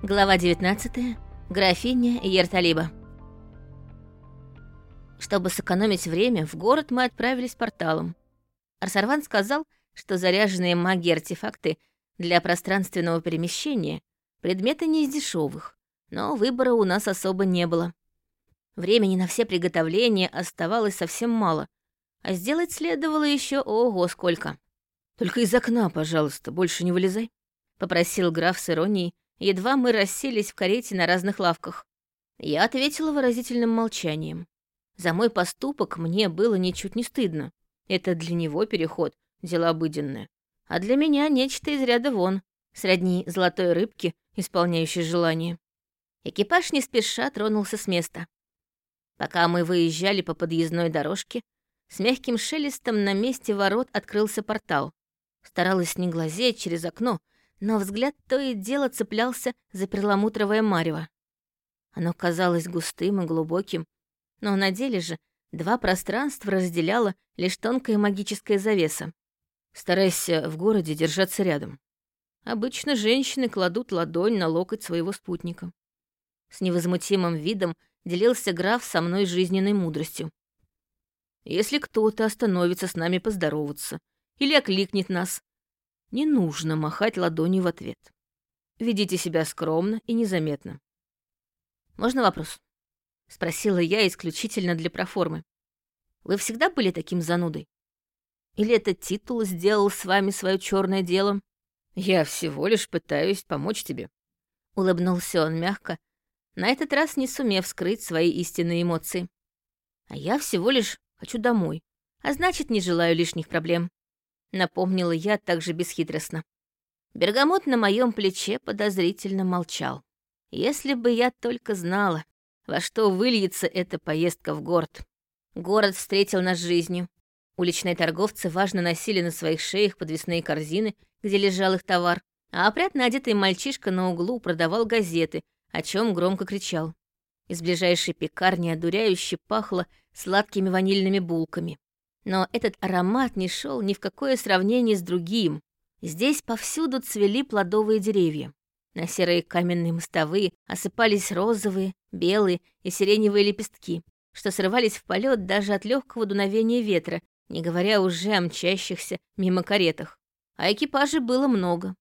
Глава 19. Графиня Ерталиба. Чтобы сэкономить время, в город мы отправились порталом. Арсарван сказал, что заряженные магией артефакты для пространственного перемещения — предметы не из дешевых, но выбора у нас особо не было. Времени на все приготовления оставалось совсем мало, а сделать следовало еще ого сколько. «Только из окна, пожалуйста, больше не вылезай», — попросил граф с иронией, едва мы расселись в карете на разных лавках. Я ответила выразительным молчанием. За мой поступок мне было ничуть не стыдно. Это для него переход, дело обыденное. А для меня нечто из ряда вон, сродни золотой рыбки, исполняющей желание. Экипаж не спеша тронулся с места. Пока мы выезжали по подъездной дорожке, с мягким шелестом на месте ворот открылся портал. Старалась не глазеть через окно, но взгляд то и дело цеплялся за перламутровое марево. Оно казалось густым и глубоким, но на деле же два пространства разделяла лишь тонкая магическая завеса. Старайся в городе держаться рядом. Обычно женщины кладут ладонь на локоть своего спутника. С невозмутимым видом делился граф со мной жизненной мудростью. Если кто-то остановится с нами поздороваться или окликнет нас, не нужно махать ладонью в ответ. Ведите себя скромно и незаметно. «Можно вопрос?» — спросила я исключительно для проформы. «Вы всегда были таким занудой? Или этот титул сделал с вами свое черное дело?» «Я всего лишь пытаюсь помочь тебе», — улыбнулся он мягко, на этот раз не сумев скрыть свои истинные эмоции. «А я всего лишь хочу домой, а значит, не желаю лишних проблем. Напомнила я также бесхитростно. Бергамот на моем плече подозрительно молчал. Если бы я только знала, во что выльется эта поездка в город. Город встретил нас жизнью. Уличные торговцы важно носили на своих шеях подвесные корзины, где лежал их товар, а опрятно одетый мальчишка на углу продавал газеты, о чем громко кричал. Из ближайшей пекарни одуряюще пахло сладкими ванильными булками. Но этот аромат не шел ни в какое сравнение с другим. Здесь повсюду цвели плодовые деревья. На серые каменные мостовые осыпались розовые, белые и сиреневые лепестки, что срывались в полет даже от легкого дуновения ветра, не говоря уже о мчащихся мимо каретах. А экипажей было много.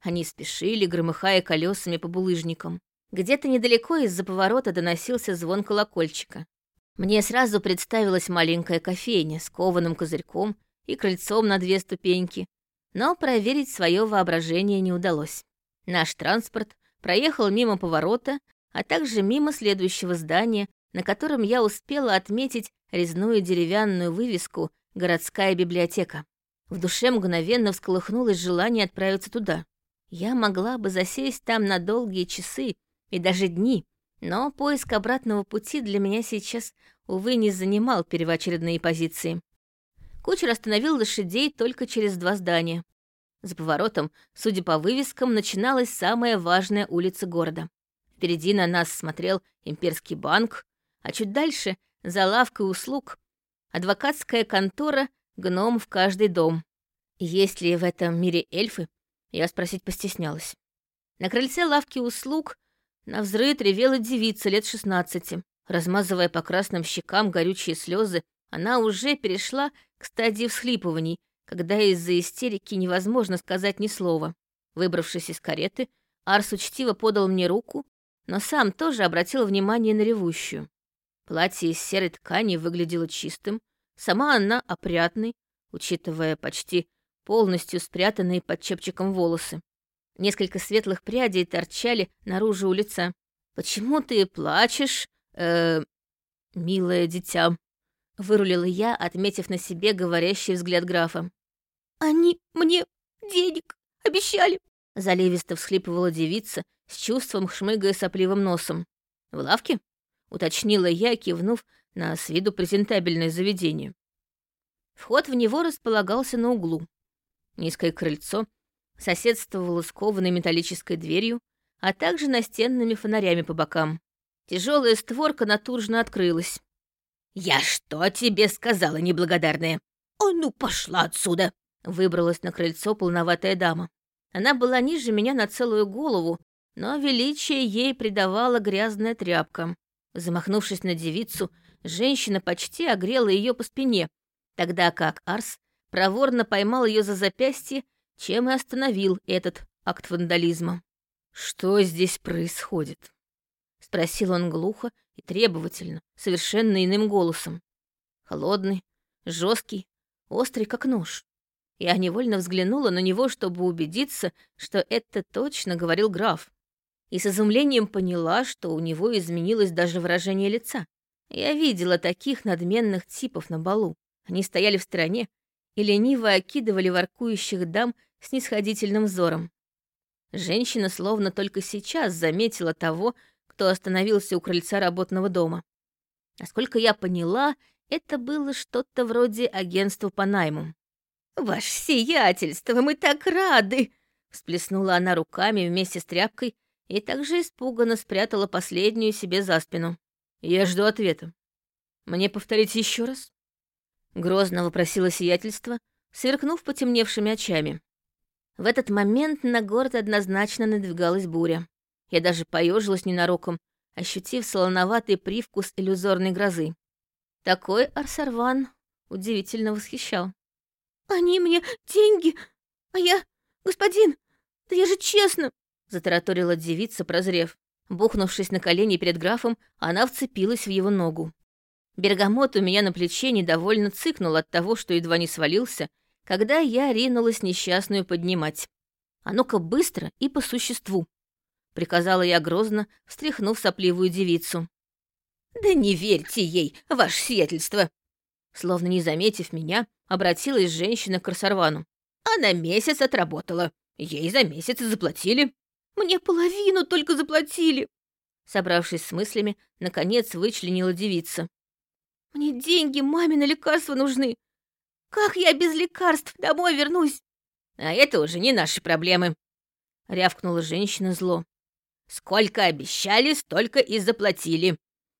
Они спешили, громыхая колесами по булыжникам. Где-то недалеко из-за поворота доносился звон колокольчика. Мне сразу представилась маленькая кофейня с кованым козырьком и крыльцом на две ступеньки, но проверить свое воображение не удалось. Наш транспорт проехал мимо поворота, а также мимо следующего здания, на котором я успела отметить резную деревянную вывеску «Городская библиотека». В душе мгновенно всколыхнулось желание отправиться туда. Я могла бы засесть там на долгие часы и даже дни, но поиск обратного пути для меня сейчас, увы, не занимал первоочередные позиции. Кучер остановил лошадей только через два здания. За поворотом, судя по вывескам, начиналась самая важная улица города. Впереди на нас смотрел имперский банк, а чуть дальше, за лавкой услуг, адвокатская контора «Гном в каждый дом». Есть ли в этом мире эльфы, я спросить постеснялась. На крыльце лавки услуг на взрыв ревела девица лет шестнадцати. Размазывая по красным щекам горючие слезы, она уже перешла к стадии всхлипываний, когда из-за истерики невозможно сказать ни слова. Выбравшись из кареты, Арс учтиво подал мне руку, но сам тоже обратил внимание на ревущую. Платье из серой ткани выглядело чистым, сама она опрятной, учитывая почти полностью спрятанные под чепчиком волосы. Несколько светлых прядей торчали наружу у лица. «Почему ты плачешь, э, милое дитя?» Вырулила я, отметив на себе говорящий взгляд графа. «Они мне денег обещали!» Заливисто всхлипывала девица, с чувством шмыгая сопливым носом. «В лавке?» — уточнила я, кивнув на с виду презентабельное заведение. Вход в него располагался на углу. Низкое крыльцо соседствовала с кованой металлической дверью, а также настенными фонарями по бокам. Тяжелая створка натужно открылась. «Я что тебе сказала, неблагодарная?» «Ой, ну пошла отсюда!» Выбралась на крыльцо полноватая дама. Она была ниже меня на целую голову, но величие ей придавала грязная тряпка. Замахнувшись на девицу, женщина почти огрела ее по спине, тогда как Арс проворно поймал ее за запястье, чем и остановил этот акт вандализма. «Что здесь происходит?» — спросил он глухо и требовательно, совершенно иным голосом. Холодный, жесткий, острый, как нож. Я невольно взглянула на него, чтобы убедиться, что это точно говорил граф. И с изумлением поняла, что у него изменилось даже выражение лица. Я видела таких надменных типов на балу. Они стояли в стороне и лениво окидывали воркующих дам с нисходительным взором. Женщина словно только сейчас заметила того, кто остановился у крыльца работного дома. Насколько я поняла, это было что-то вроде агентства по найму. «Ваше сиятельство, мы так рады!» Всплеснула она руками вместе с тряпкой и также испуганно спрятала последнюю себе за спину. «Я жду ответа. Мне повторить еще раз?» Грозно вопросила сиятельство, сверкнув потемневшими очами. В этот момент на город однозначно надвигалась буря. Я даже поежилась ненароком, ощутив солоноватый привкус иллюзорной грозы. Такой Арсарван удивительно восхищал. «Они мне деньги, а я... Господин, да я же честно...» Затараторила девица, прозрев. Бухнувшись на колени перед графом, она вцепилась в его ногу. Бергамот у меня на плече недовольно цыкнул от того, что едва не свалился, когда я ринулась несчастную поднимать. «А ну-ка быстро и по существу!» — приказала я грозно, встряхнув сопливую девицу. «Да не верьте ей, ваше сиятельство!» Словно не заметив меня, обратилась женщина к Красарвану. «Она месяц отработала. Ей за месяц заплатили. Мне половину только заплатили!» Собравшись с мыслями, наконец вычленила девица. «Мне деньги маме на лекарства нужны. Как я без лекарств домой вернусь?» «А это уже не наши проблемы», — рявкнула женщина зло. «Сколько обещали, столько и заплатили.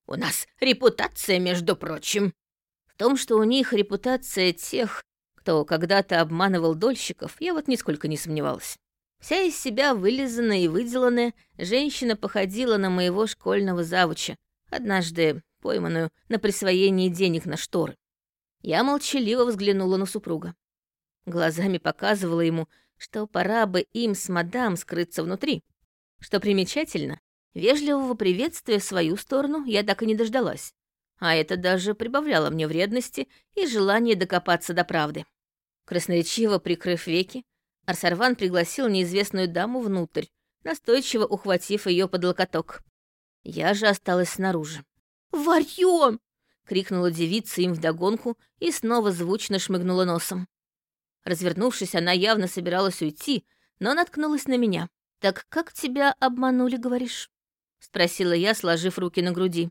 У нас репутация, между прочим». В том, что у них репутация тех, кто когда-то обманывал дольщиков, я вот нисколько не сомневалась. Вся из себя вылизанная и выделанная, женщина походила на моего школьного завуча, однажды пойманную на присвоении денег на шторы. Я молчаливо взглянула на супруга. Глазами показывала ему, что пора бы им с мадам скрыться внутри. Что примечательно, вежливого приветствия в свою сторону я так и не дождалась. А это даже прибавляло мне вредности и желание докопаться до правды. Красноречиво прикрыв веки, Арсарван пригласил неизвестную даму внутрь, настойчиво ухватив ее под локоток. Я же осталась снаружи. «Варьё!» — крикнула девица им вдогонку и снова звучно шмыгнула носом. Развернувшись, она явно собиралась уйти, но наткнулась на меня. «Так как тебя обманули, говоришь?» — спросила я, сложив руки на груди.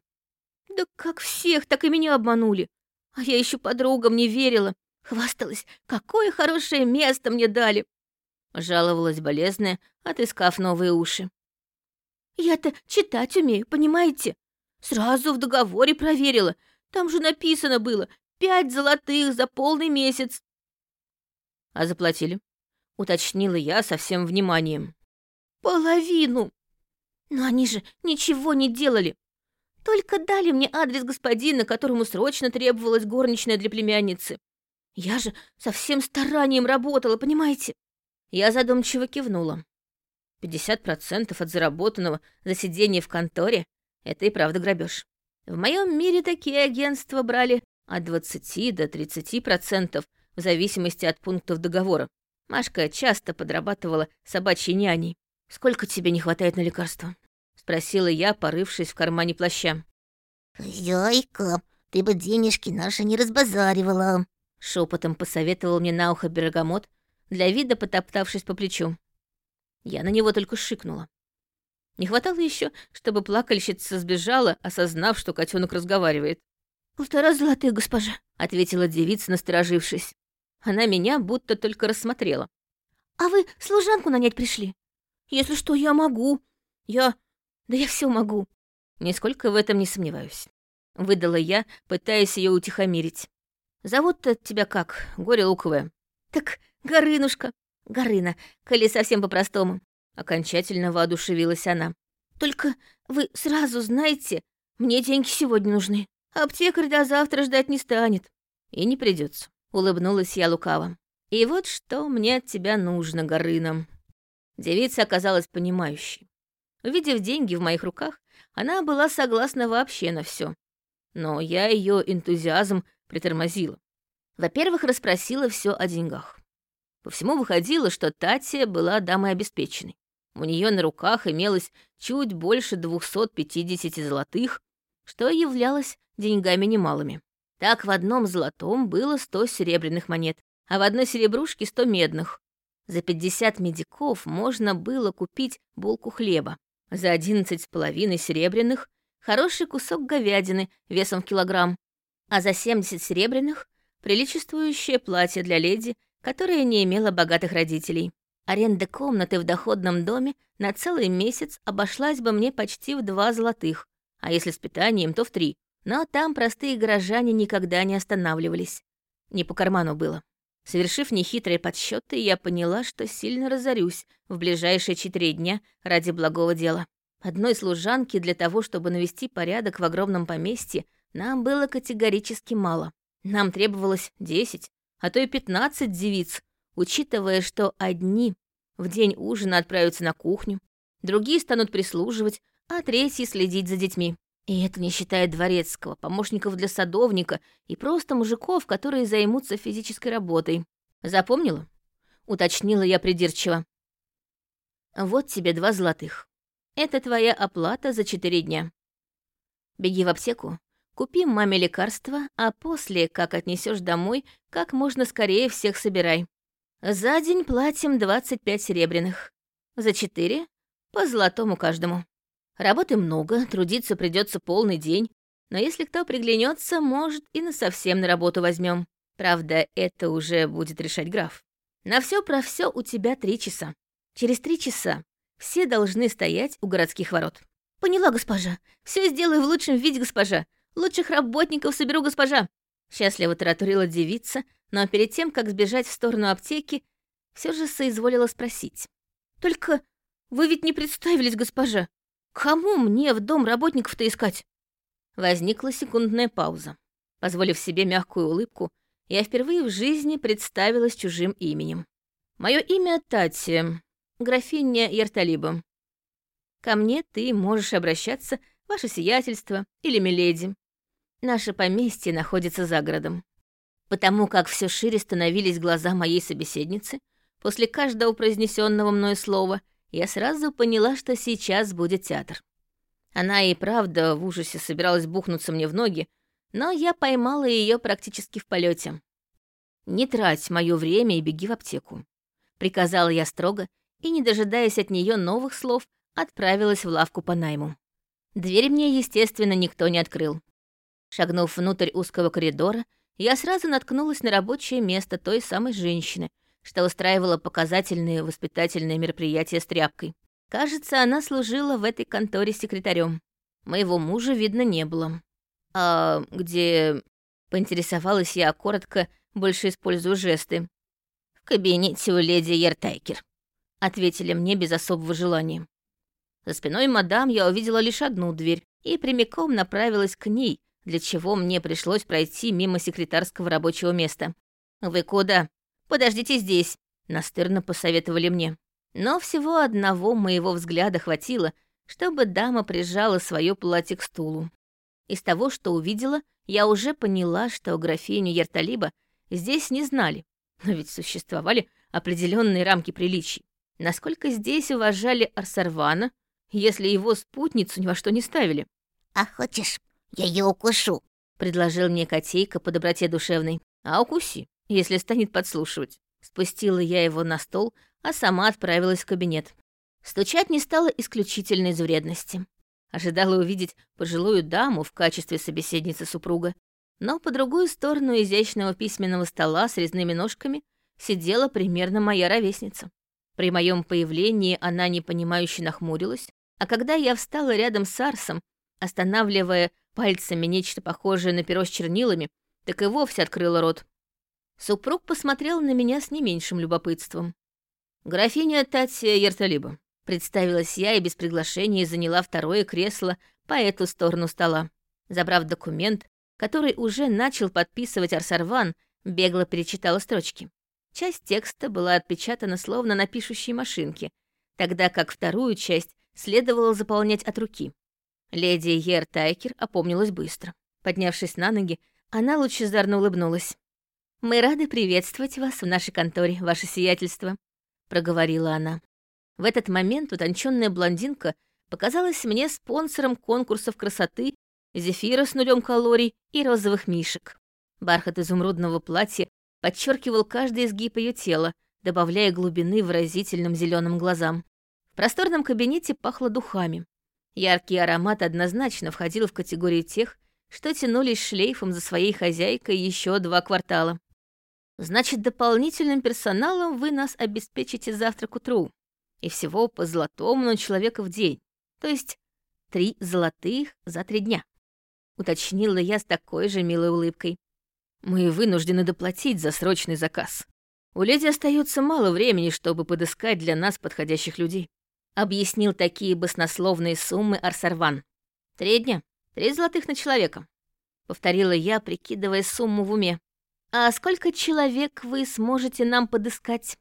«Да как всех, так и меня обманули. А я еще подругам не верила. Хвасталась, какое хорошее место мне дали. Жаловалась болезная, отыскав новые уши. «Я-то читать умею, понимаете? Сразу в договоре проверила. Там же написано было пять золотых за полный месяц». «А заплатили?» — уточнила я со всем вниманием. «Половину. Но они же ничего не делали. Только дали мне адрес господина, которому срочно требовалась горничная для племянницы. Я же со всем старанием работала, понимаете?» Я задумчиво кивнула. 50% от заработанного за сидение в конторе — это и правда грабеж. В моем мире такие агентства брали от 20 до 30% в зависимости от пунктов договора. Машка часто подрабатывала собачьей няней. «Сколько тебе не хватает на лекарства?» — спросила я, порывшись в кармане плаща. «Хозяйка, ты бы денежки наши не разбазаривала», — шепотом посоветовал мне на ухо Бергамот, для вида потоптавшись по плечу. Я на него только шикнула. Не хватало еще, чтобы плакальщица сбежала, осознав, что котенок разговаривает. «Полтора золотых, госпожа», — ответила девица, насторожившись. Она меня будто только рассмотрела. «А вы служанку нанять пришли? Если что, я могу. Я... Да я все могу». Нисколько в этом не сомневаюсь. Выдала я, пытаясь ее утихомирить. «Зовут-то тебя как? Горе луковое». «Так Горынушка. Горына, коли совсем по-простому. Окончательно воодушевилась она. «Только вы сразу знаете, мне деньги сегодня нужны. Аптекарь до завтра ждать не станет». «И не придется. улыбнулась я лукаво. «И вот что мне от тебя нужно, Горына». Девица оказалась понимающей. Увидев деньги в моих руках, она была согласна вообще на все. Но я ее энтузиазм притормозила. Во-первых, расспросила все о деньгах. По всему выходило, что Татья была дамой обеспеченной. У нее на руках имелось чуть больше 250 золотых, что являлось деньгами немалыми. Так в одном золотом было 100 серебряных монет, а в одной серебрушке 100 медных. За 50 медиков можно было купить булку хлеба. За одиннадцать с половиной серебряных — хороший кусок говядины весом в килограмм, а за 70 серебряных — приличествующее платье для леди, которое не имело богатых родителей. Аренда комнаты в доходном доме на целый месяц обошлась бы мне почти в два золотых, а если с питанием, то в три. Но там простые горожане никогда не останавливались. Не по карману было. Совершив нехитрые подсчеты, я поняла, что сильно разорюсь в ближайшие четыре дня ради благого дела. Одной служанки для того, чтобы навести порядок в огромном поместье, нам было категорически мало. Нам требовалось десять, а то и пятнадцать девиц, учитывая, что одни в день ужина отправятся на кухню, другие станут прислуживать, а третьи следить за детьми. И это не считая дворецкого, помощников для садовника и просто мужиков, которые займутся физической работой. Запомнила? Уточнила я придирчиво. Вот тебе два золотых. Это твоя оплата за четыре дня. Беги в аптеку, купи маме лекарства, а после, как отнесешь домой, как можно скорее всех собирай. За день платим 25 серебряных. За четыре — по золотому каждому. Работы много, трудиться придется полный день, но если кто приглянется, может, и на совсем на работу возьмем. Правда, это уже будет решать граф. На все про все у тебя три часа. Через три часа все должны стоять у городских ворот. Поняла, госпожа. Все сделаю в лучшем виде, госпожа. Лучших работников соберу, госпожа. Счастливо таратурила девица, но перед тем, как сбежать в сторону аптеки, все же соизволила спросить. Только вы ведь не представились, госпожа. Кому мне в дом работников-то искать? Возникла секундная пауза. Позволив себе мягкую улыбку, я впервые в жизни представилась чужим именем. Мое имя Тати, графиня Ярталиба. Ко мне ты можешь обращаться, ваше сиятельство или миледи. Наше поместье находится за городом. Потому как все шире становились глаза моей собеседницы, после каждого произнесенного мною слова — я сразу поняла, что сейчас будет театр. Она и правда в ужасе собиралась бухнуться мне в ноги, но я поймала ее практически в полете. «Не трать мое время и беги в аптеку», — приказала я строго и, не дожидаясь от нее новых слов, отправилась в лавку по найму. Дверь мне, естественно, никто не открыл. Шагнув внутрь узкого коридора, я сразу наткнулась на рабочее место той самой женщины, что устраивала показательные воспитательные мероприятия с тряпкой. Кажется, она служила в этой конторе секретарем. Моего мужа видно не было. А где... Поинтересовалась я коротко, больше использую жесты. «В кабинете у леди Ертайкер», — ответили мне без особого желания. За спиной мадам я увидела лишь одну дверь и прямиком направилась к ней, для чего мне пришлось пройти мимо секретарского рабочего места. «Вы куда?» Подождите здесь», — настырно посоветовали мне. Но всего одного моего взгляда хватило, чтобы дама прижала свое платье к стулу. Из того, что увидела, я уже поняла, что графиню Ерталиба здесь не знали, но ведь существовали определенные рамки приличий. Насколько здесь уважали Арсарвана, если его спутницу ни во что не ставили? «А хочешь, я ее укушу?» — предложил мне котейка по доброте душевной. «А укуси если станет подслушивать. Спустила я его на стол, а сама отправилась в кабинет. Стучать не стало исключительно из вредности. Ожидала увидеть пожилую даму в качестве собеседницы супруга, но по другую сторону изящного письменного стола с резными ножками сидела примерно моя ровесница. При моем появлении она непонимающе нахмурилась, а когда я встала рядом с Арсом, останавливая пальцами нечто похожее на перо с чернилами, так и вовсе открыла рот. Супруг посмотрел на меня с не меньшим любопытством. «Графиня Татья Ерталиба», Представилась я и без приглашения заняла второе кресло по эту сторону стола. Забрав документ, который уже начал подписывать Арсарван, бегло перечитала строчки. Часть текста была отпечатана словно на пишущей машинке, тогда как вторую часть следовало заполнять от руки. Леди Ер Тайкер опомнилась быстро. Поднявшись на ноги, она лучезарно улыбнулась. «Мы рады приветствовать вас в нашей конторе, ваше сиятельство», — проговорила она. В этот момент утонченная блондинка показалась мне спонсором конкурсов красоты, зефира с нулем калорий и розовых мишек. Бархат изумрудного платья подчеркивал каждый изгиб ее тела, добавляя глубины выразительным зеленым глазам. В просторном кабинете пахло духами. Яркий аромат однозначно входил в категорию тех, что тянулись шлейфом за своей хозяйкой еще два квартала. «Значит, дополнительным персоналом вы нас обеспечите завтра к утру. И всего по золотому человека в день. То есть три золотых за три дня», — уточнила я с такой же милой улыбкой. «Мы вынуждены доплатить за срочный заказ. У леди остается мало времени, чтобы подыскать для нас подходящих людей» объяснил такие баснословные суммы Арсарван. «Три дня, три золотых на человека», — повторила я, прикидывая сумму в уме. «А сколько человек вы сможете нам подыскать?»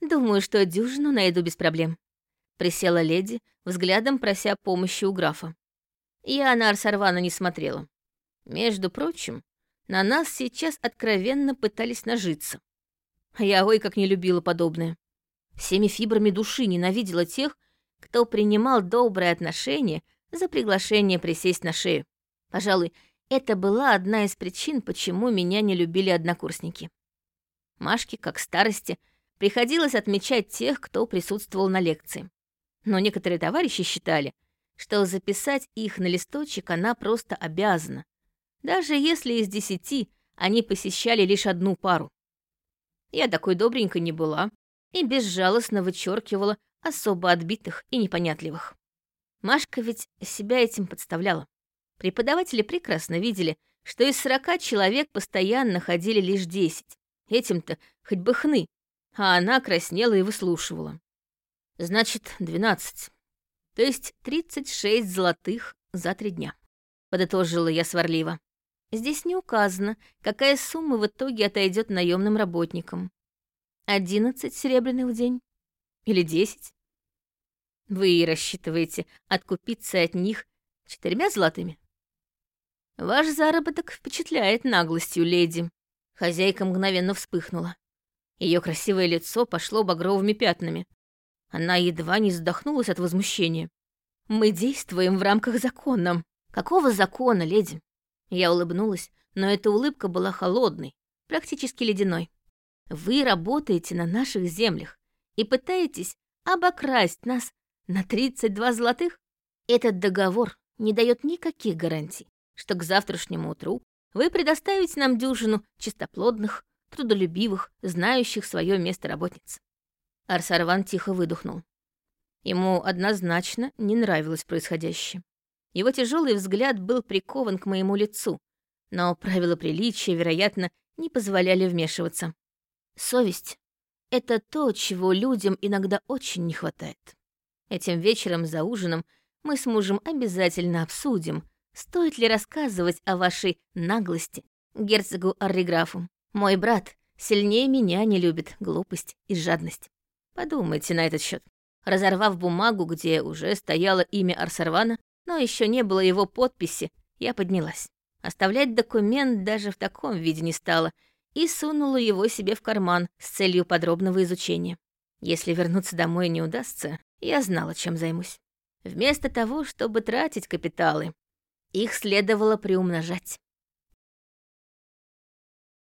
«Думаю, что дюжину найду без проблем», — присела леди, взглядом прося помощи у графа. Я на Арсарвана не смотрела. Между прочим, на нас сейчас откровенно пытались нажиться. Я ой как не любила подобное. Всеми фибрами души ненавидела тех, кто принимал доброе отношение за приглашение присесть на шею. Пожалуй, это была одна из причин, почему меня не любили однокурсники. Машке, как старости, приходилось отмечать тех, кто присутствовал на лекции. Но некоторые товарищи считали, что записать их на листочек она просто обязана, даже если из десяти они посещали лишь одну пару. Я такой добренькой не была, и безжалостно вычеркивала особо отбитых и непонятливых. Машка ведь себя этим подставляла. Преподаватели прекрасно видели, что из сорока человек постоянно ходили лишь десять. Этим-то хоть бы хны, а она краснела и выслушивала. Значит, двенадцать. То есть тридцать шесть золотых за три дня. Подытожила я сварливо. Здесь не указано, какая сумма в итоге отойдет наемным работникам. Одиннадцать серебряных в день? Или десять? Вы рассчитываете откупиться от них четырьмя золотыми? Ваш заработок впечатляет наглостью, леди. Хозяйка мгновенно вспыхнула. Ее красивое лицо пошло багровыми пятнами. Она едва не задохнулась от возмущения. «Мы действуем в рамках закона». «Какого закона, леди?» Я улыбнулась, но эта улыбка была холодной, практически ледяной. Вы работаете на наших землях и пытаетесь обокрасть нас на 32 золотых? Этот договор не дает никаких гарантий, что к завтрашнему утру вы предоставите нам дюжину чистоплодных, трудолюбивых, знающих свое место работниц. Арсарван тихо выдохнул. Ему однозначно не нравилось происходящее. Его тяжелый взгляд был прикован к моему лицу, но правила приличия, вероятно, не позволяли вмешиваться. Совесть — это то, чего людям иногда очень не хватает. Этим вечером за ужином мы с мужем обязательно обсудим, стоит ли рассказывать о вашей наглости герцогу Арриграфу. Мой брат сильнее меня не любит глупость и жадность. Подумайте на этот счет. Разорвав бумагу, где уже стояло имя Арсарвана, но еще не было его подписи, я поднялась. Оставлять документ даже в таком виде не стала — и сунула его себе в карман с целью подробного изучения. Если вернуться домой не удастся, я знала, чем займусь. Вместо того, чтобы тратить капиталы, их следовало приумножать.